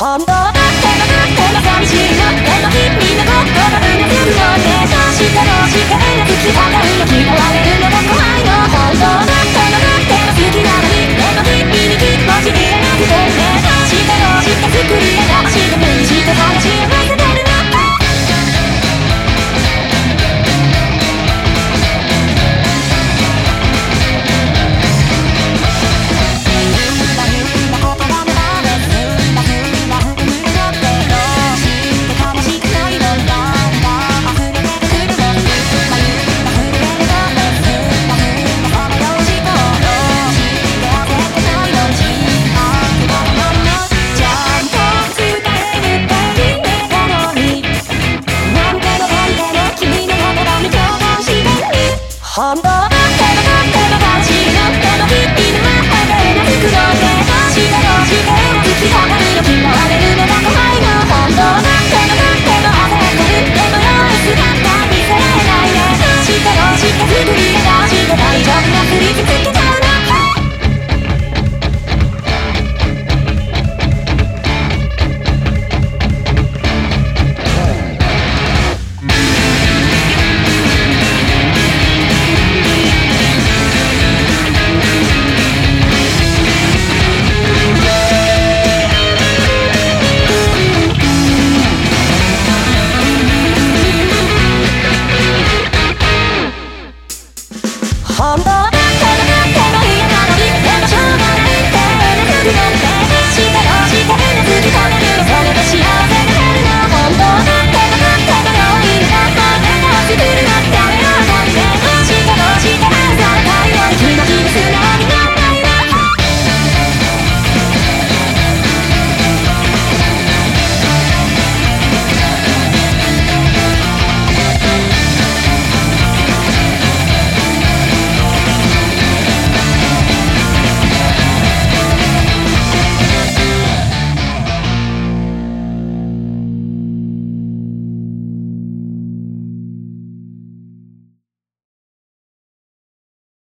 花 Honda on the